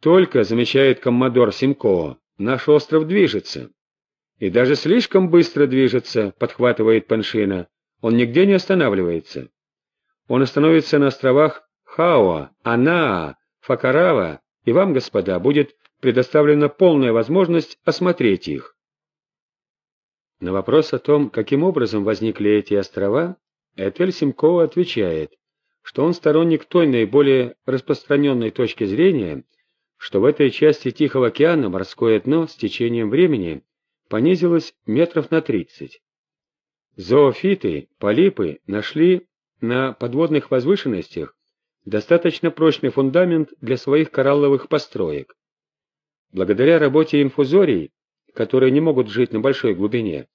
Только, замечает коммодор Симкоо, наш остров движется. И даже слишком быстро движется, подхватывает Паншина. Он нигде не останавливается. Он остановится на островах Хаоа, Анаа, Факарава, и вам, господа, будет предоставлена полная возможность осмотреть их. На вопрос о том, каким образом возникли эти острова, Этель Симкова отвечает, что он сторонник той наиболее распространенной точки зрения, что в этой части Тихого океана морское дно с течением времени понизилось метров на 30. Зоофиты, полипы нашли на подводных возвышенностях достаточно прочный фундамент для своих коралловых построек. Благодаря работе инфузорий, которые не могут жить на большой глубине,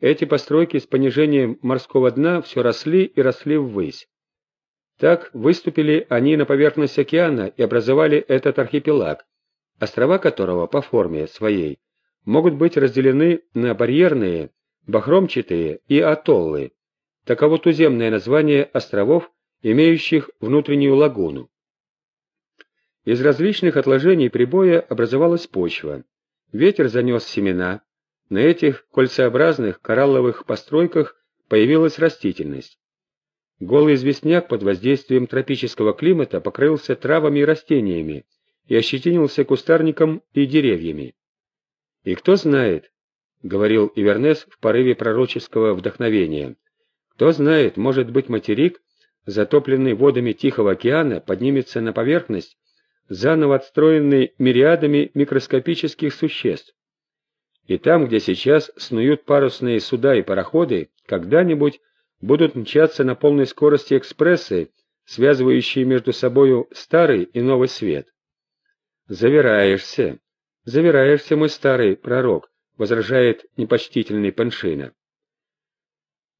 эти постройки с понижением морского дна все росли и росли ввысь. Так выступили они на поверхность океана и образовали этот архипелаг, острова которого по форме своей могут быть разделены на барьерные, бахромчатые и атоллы. Таково туземное название островов, имеющих внутреннюю лагуну. Из различных отложений прибоя образовалась почва. Ветер занес семена. На этих кольцеобразных коралловых постройках появилась растительность. Голый известняк под воздействием тропического климата покрылся травами и растениями и ощетинился кустарником и деревьями. «И кто знает», — говорил Ивернес в порыве пророческого вдохновения, «кто знает, может быть, материк, затопленный водами Тихого океана, поднимется на поверхность, заново отстроенный мириадами микроскопических существ. И там, где сейчас снуют парусные суда и пароходы, когда-нибудь будут мчаться на полной скорости экспрессы, связывающие между собою старый и новый свет. «Завираешься, завираешься, мой старый пророк», — возражает непочтительный Паншина.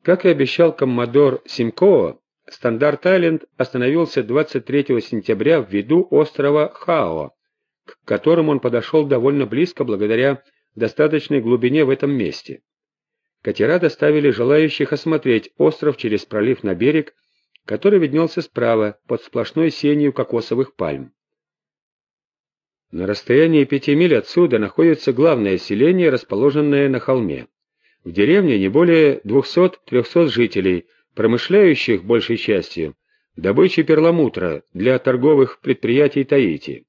Как и обещал коммодор Симкоо, Стандарт Айленд остановился 23 сентября в виду острова Хао, к которому он подошел довольно близко благодаря достаточной глубине в этом месте. Катера доставили желающих осмотреть остров через пролив на берег, который виднелся справа под сплошной сенью кокосовых пальм. На расстоянии пяти миль отсюда находится главное селение, расположенное на холме. В деревне не более 200-300 жителей, промышляющих большей частью добычей перламутра для торговых предприятий Таити.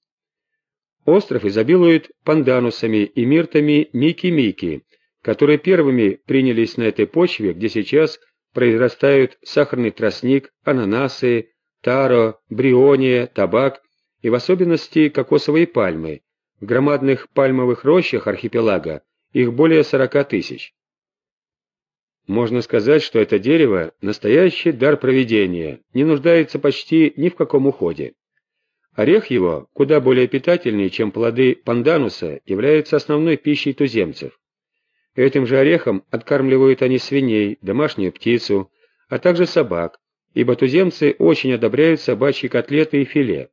Остров изобилует панданусами и миртами мики-мики, которые первыми принялись на этой почве, где сейчас произрастают сахарный тростник, ананасы, таро, бриония, табак и в особенности кокосовые пальмы. В громадных пальмовых рощах архипелага их более 40 тысяч. Можно сказать, что это дерево – настоящий дар провидения, не нуждается почти ни в каком уходе. Орех его, куда более питательный, чем плоды пандануса, является основной пищей туземцев. Этим же орехом откармливают они свиней, домашнюю птицу, а также собак, ибо туземцы очень одобряют собачьи котлеты и филе.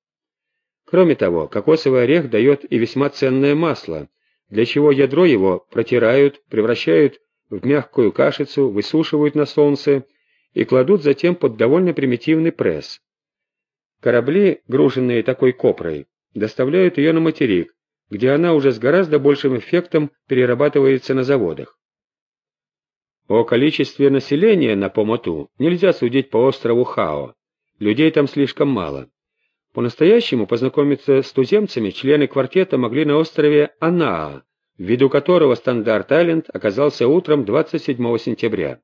Кроме того, кокосовый орех дает и весьма ценное масло, для чего ядро его протирают, превращают в мягкую кашицу, высушивают на солнце и кладут затем под довольно примитивный пресс. Корабли, груженные такой копрой, доставляют ее на материк, где она уже с гораздо большим эффектом перерабатывается на заводах. О количестве населения на Помоту нельзя судить по острову Хао, людей там слишком мало. По-настоящему познакомиться с туземцами члены квартета могли на острове Анаа, ввиду которого Стандарт-Айленд оказался утром 27 сентября.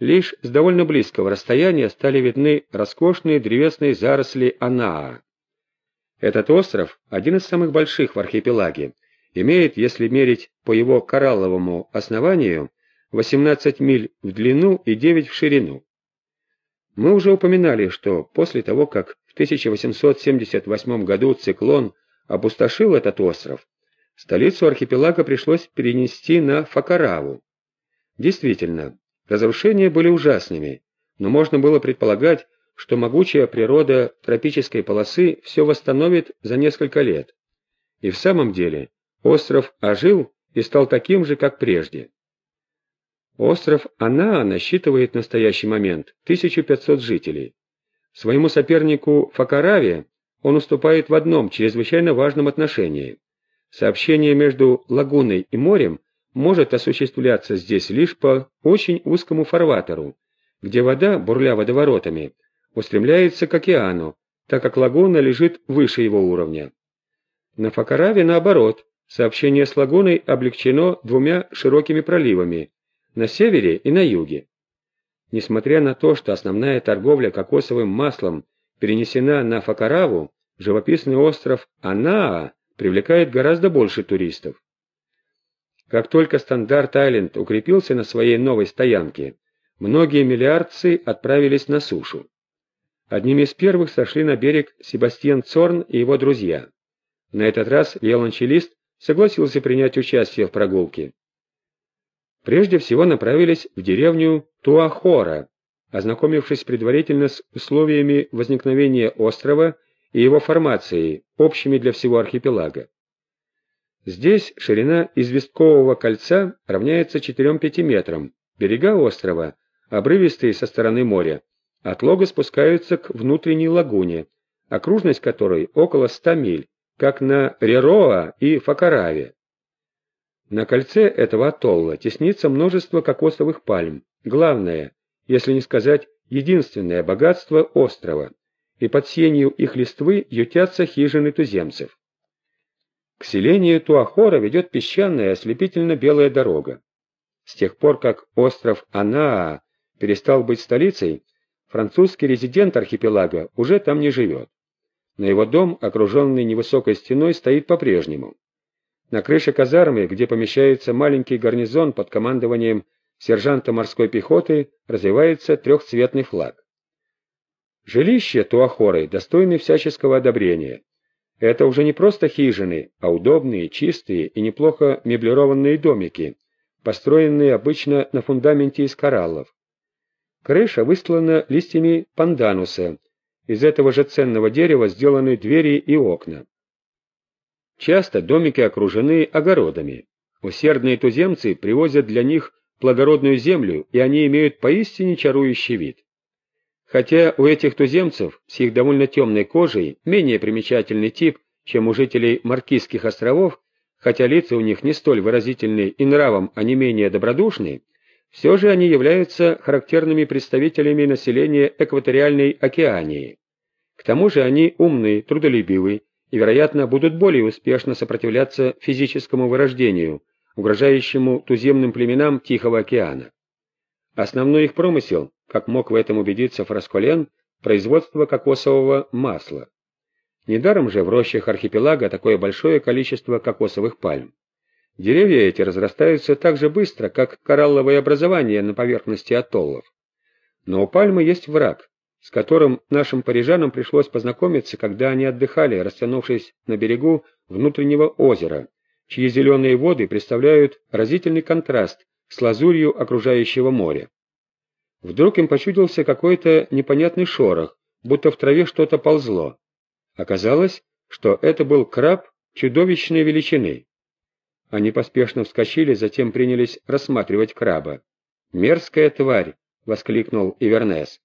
Лишь с довольно близкого расстояния стали видны роскошные древесные заросли Анаа. Этот остров, один из самых больших в архипелаге, имеет, если мерить по его коралловому основанию, 18 миль в длину и 9 в ширину. Мы уже упоминали, что после того, как в 1878 году циклон опустошил этот остров, столицу архипелага пришлось перенести на Факараву. Действительно, разрушения были ужасными, но можно было предполагать, что могучая природа тропической полосы все восстановит за несколько лет. И в самом деле остров ожил и стал таким же, как прежде. Остров Анаа насчитывает в настоящий момент 1500 жителей. Своему сопернику Факараве он уступает в одном чрезвычайно важном отношении. Сообщение между лагуной и морем может осуществляться здесь лишь по очень узкому фарватеру, где вода, бурля водоворотами, устремляется к океану, так как лагуна лежит выше его уровня. На Факараве, наоборот, сообщение с лагуной облегчено двумя широкими проливами на севере и на юге. Несмотря на то, что основная торговля кокосовым маслом перенесена на Факараву, живописный остров Анаа привлекает гораздо больше туристов. Как только Стандарт-Айленд укрепился на своей новой стоянке, многие миллиардцы отправились на сушу. Одними из первых сошли на берег Себастьян Цорн и его друзья. На этот раз виолончелист согласился принять участие в прогулке. Прежде всего направились в деревню Туахора, ознакомившись предварительно с условиями возникновения острова и его формацией, общими для всего архипелага. Здесь ширина известкового кольца равняется 4-5 метрам, берега острова, обрывистые со стороны моря, от лога спускаются к внутренней лагуне, окружность которой около 100 миль, как на Рероа и Факараве. На кольце этого атолла теснится множество кокосовых пальм, главное, если не сказать единственное богатство острова, и под сенью их листвы ютятся хижины туземцев. К селению Туахора ведет песчаная ослепительно-белая дорога. С тех пор, как остров Анаа перестал быть столицей, Французский резидент архипелага уже там не живет. Но его дом, окруженный невысокой стеной, стоит по-прежнему. На крыше казармы, где помещается маленький гарнизон под командованием сержанта морской пехоты, развивается трехцветный флаг. Жилище Туахоры достойны всяческого одобрения. Это уже не просто хижины, а удобные, чистые и неплохо меблированные домики, построенные обычно на фундаменте из кораллов. Крыша выстлана листьями пандануса. Из этого же ценного дерева сделаны двери и окна. Часто домики окружены огородами. Усердные туземцы привозят для них плодородную землю, и они имеют поистине чарующий вид. Хотя у этих туземцев с их довольно темной кожей менее примечательный тип, чем у жителей Маркизских островов, хотя лица у них не столь выразительные и нравом они менее добродушные, все же они являются характерными представителями населения экваториальной Океании. К тому же они умные, трудолюбивые и, вероятно, будут более успешно сопротивляться физическому вырождению, угрожающему туземным племенам Тихого океана. Основной их промысел, как мог в этом убедиться Фрасколен, производство кокосового масла. Недаром же в рощах архипелага такое большое количество кокосовых пальм. Деревья эти разрастаются так же быстро, как коралловые образования на поверхности атоллов. Но у пальмы есть враг, с которым нашим парижанам пришлось познакомиться, когда они отдыхали, растянувшись на берегу внутреннего озера, чьи зеленые воды представляют разительный контраст с лазурью окружающего моря. Вдруг им почудился какой-то непонятный шорох, будто в траве что-то ползло. Оказалось, что это был краб чудовищной величины. Они поспешно вскочили, затем принялись рассматривать краба. «Мерзкая тварь!» — воскликнул Ивернес.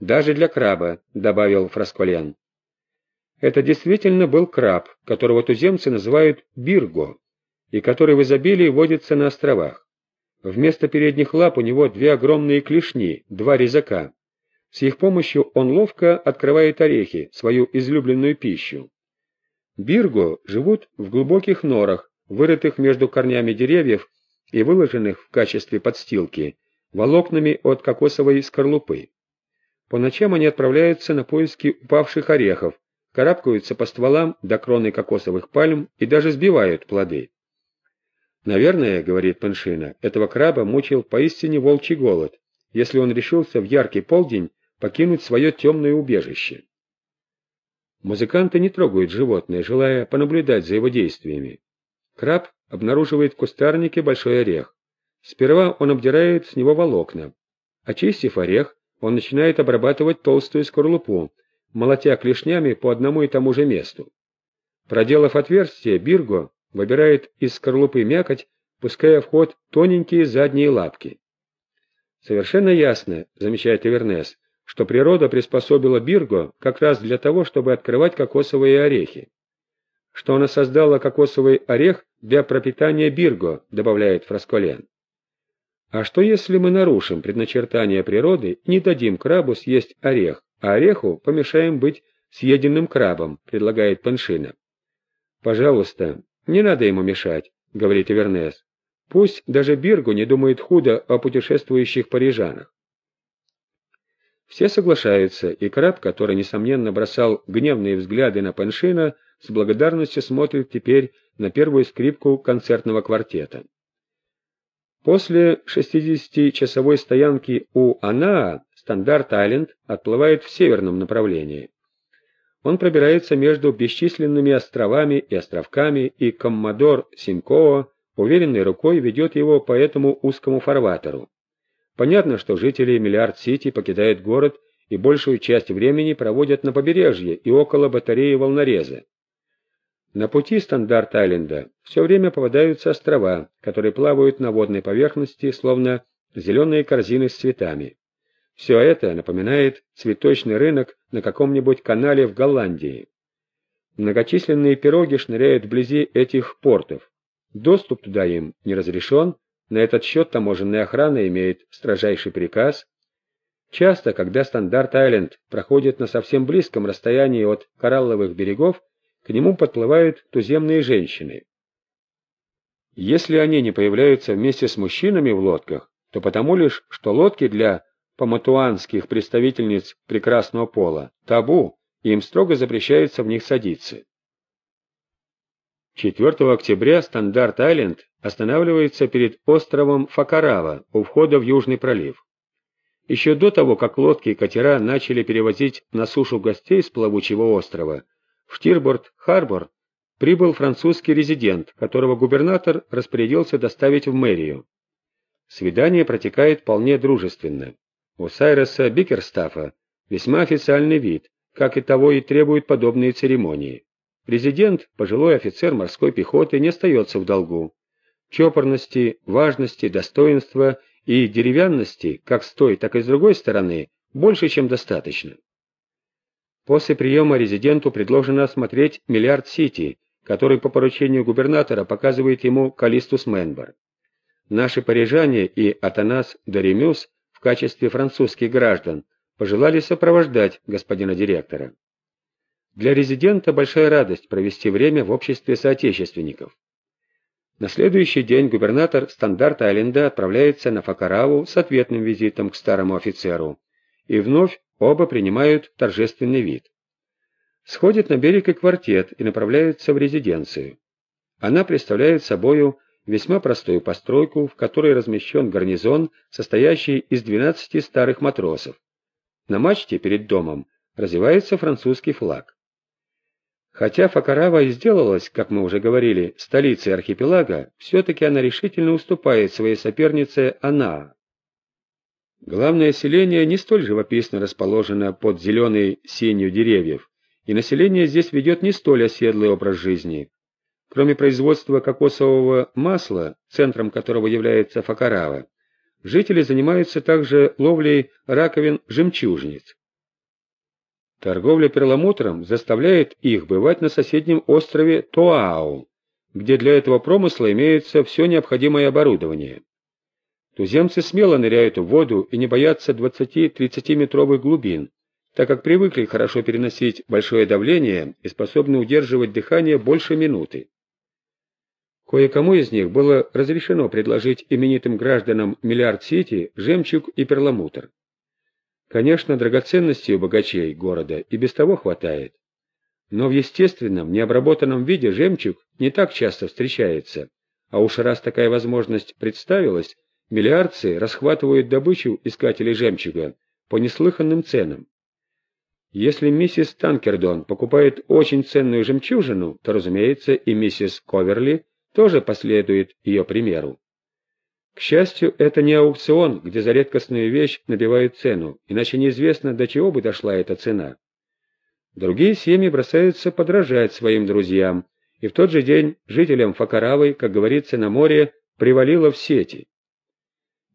«Даже для краба», — добавил Фрасколен. Это действительно был краб, которого туземцы называют бирго, и который в изобилии водится на островах. Вместо передних лап у него две огромные клешни, два резака. С их помощью он ловко открывает орехи, свою излюбленную пищу. Бирго живут в глубоких норах, вырытых между корнями деревьев и выложенных в качестве подстилки волокнами от кокосовой скорлупы. По ночам они отправляются на поиски упавших орехов, карабкаются по стволам до кроны кокосовых пальм и даже сбивают плоды. «Наверное, — говорит Паншина, — этого краба мучил поистине волчий голод, если он решился в яркий полдень покинуть свое темное убежище». Музыканты не трогают животное, желая понаблюдать за его действиями. Краб обнаруживает в кустарнике большой орех. Сперва он обдирает с него волокна. Очистив орех, он начинает обрабатывать толстую скорлупу, молотя клешнями по одному и тому же месту. Проделав отверстие, Бирго выбирает из скорлупы мякоть, пуская в ход тоненькие задние лапки. Совершенно ясно, замечает Эвернес, что природа приспособила Бирго как раз для того, чтобы открывать кокосовые орехи. Что она создала кокосовый орех для пропитания Бирго, добавляет Фрасколен. А что если мы нарушим предначертание природы и не дадим крабу съесть орех, а ореху помешаем быть съеденным крабом, предлагает Паншина. Пожалуйста, не надо ему мешать, говорит Эвернес. Пусть даже Биргу не думает худо о путешествующих парижанах. Все соглашаются, и краб, который, несомненно, бросал гневные взгляды на Паншина, с благодарностью смотрит теперь на первую скрипку концертного квартета. После 60-часовой стоянки у Анаа Стандарт-Айленд отплывает в северном направлении. Он пробирается между бесчисленными островами и островками, и коммодор Симкоо уверенной рукой ведет его по этому узкому фарватеру. Понятно, что жители Миллиард-Сити покидают город и большую часть времени проводят на побережье и около батареи волнореза. На пути Стандарт-Айленда все время попадаются острова, которые плавают на водной поверхности, словно зеленые корзины с цветами. Все это напоминает цветочный рынок на каком-нибудь канале в Голландии. Многочисленные пироги шныряют вблизи этих портов. Доступ туда им не разрешен, на этот счет таможенная охрана имеет строжайший приказ. Часто, когда Стандарт-Айленд проходит на совсем близком расстоянии от коралловых берегов, к нему подплывают туземные женщины. Если они не появляются вместе с мужчинами в лодках, то потому лишь, что лодки для поматуанских представительниц прекрасного пола табу, и им строго запрещается в них садиться. 4 октября Стандарт-Айленд останавливается перед островом Факарава у входа в Южный пролив. Еще до того, как лодки и катера начали перевозить на сушу гостей с плавучего острова, в Штирборд-Харбор прибыл французский резидент, которого губернатор распорядился доставить в мэрию. Свидание протекает вполне дружественно. У Сайреса Бикерстафа весьма официальный вид, как и того и требуют подобные церемонии. Президент, пожилой офицер морской пехоты, не остается в долгу. Чопорности, важности, достоинства и деревянности, как с той, так и с другой стороны, больше, чем достаточно. После приема резиденту предложено осмотреть Миллиард-Сити, который по поручению губернатора показывает ему Калистус Менбар. Наши парижане и Атанас Доремюс в качестве французских граждан пожелали сопровождать господина директора. Для резидента большая радость провести время в обществе соотечественников. На следующий день губернатор Стандарт-Айленда отправляется на Факараву с ответным визитом к старому офицеру, и вновь Оба принимают торжественный вид. Сходит на берег и квартет и направляются в резиденцию. Она представляет собою весьма простую постройку, в которой размещен гарнизон, состоящий из 12 старых матросов. На мачте перед домом развивается французский флаг. Хотя Факарава и сделалась, как мы уже говорили, столицей архипелага, все-таки она решительно уступает своей сопернице Анаа. Главное селение не столь живописно расположено под зеленой сенью деревьев, и население здесь ведет не столь оседлый образ жизни. Кроме производства кокосового масла, центром которого является Факарава, жители занимаются также ловлей раковин-жемчужниц. Торговля перламутром заставляет их бывать на соседнем острове Тоау, где для этого промысла имеется все необходимое оборудование. Туземцы смело ныряют в воду и не боятся 20-30 метровых глубин, так как привыкли хорошо переносить большое давление и способны удерживать дыхание больше минуты. Кое-кому из них было разрешено предложить именитым гражданам Миллиард-Сити жемчуг и перламутр. Конечно, драгоценностей у богачей города и без того хватает. Но в естественном, необработанном виде жемчуг не так часто встречается, а уж раз такая возможность представилась, Миллиардцы расхватывают добычу искателей жемчуга по неслыханным ценам. Если миссис Танкердон покупает очень ценную жемчужину, то, разумеется, и миссис Коверли тоже последует ее примеру. К счастью, это не аукцион, где за редкостную вещь набивают цену, иначе неизвестно, до чего бы дошла эта цена. Другие семьи бросаются подражать своим друзьям, и в тот же день жителям Факаравы, как говорится, на море привалило в сети.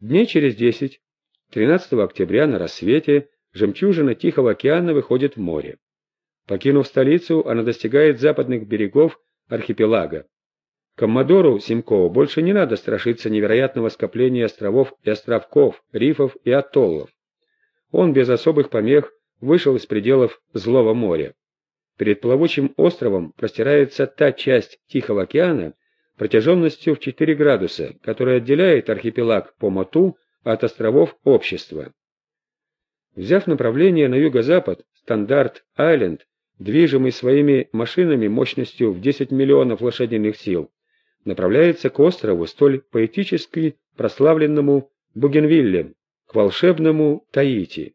Дней через десять, 13 октября на рассвете, жемчужина Тихого океана выходит в море. Покинув столицу, она достигает западных берегов архипелага. Коммодору Симкову больше не надо страшиться невероятного скопления островов и островков, рифов и атоллов. Он без особых помех вышел из пределов Злого моря. Перед плавучим островом простирается та часть Тихого океана протяженностью в 4 градуса, которая отделяет архипелаг Помоту от островов Общества. Взяв направление на юго-запад, Стандарт-Айленд, движимый своими машинами мощностью в 10 миллионов лошадиных сил, направляется к острову, столь поэтически прославленному Бугенвиллем, к волшебному Таити.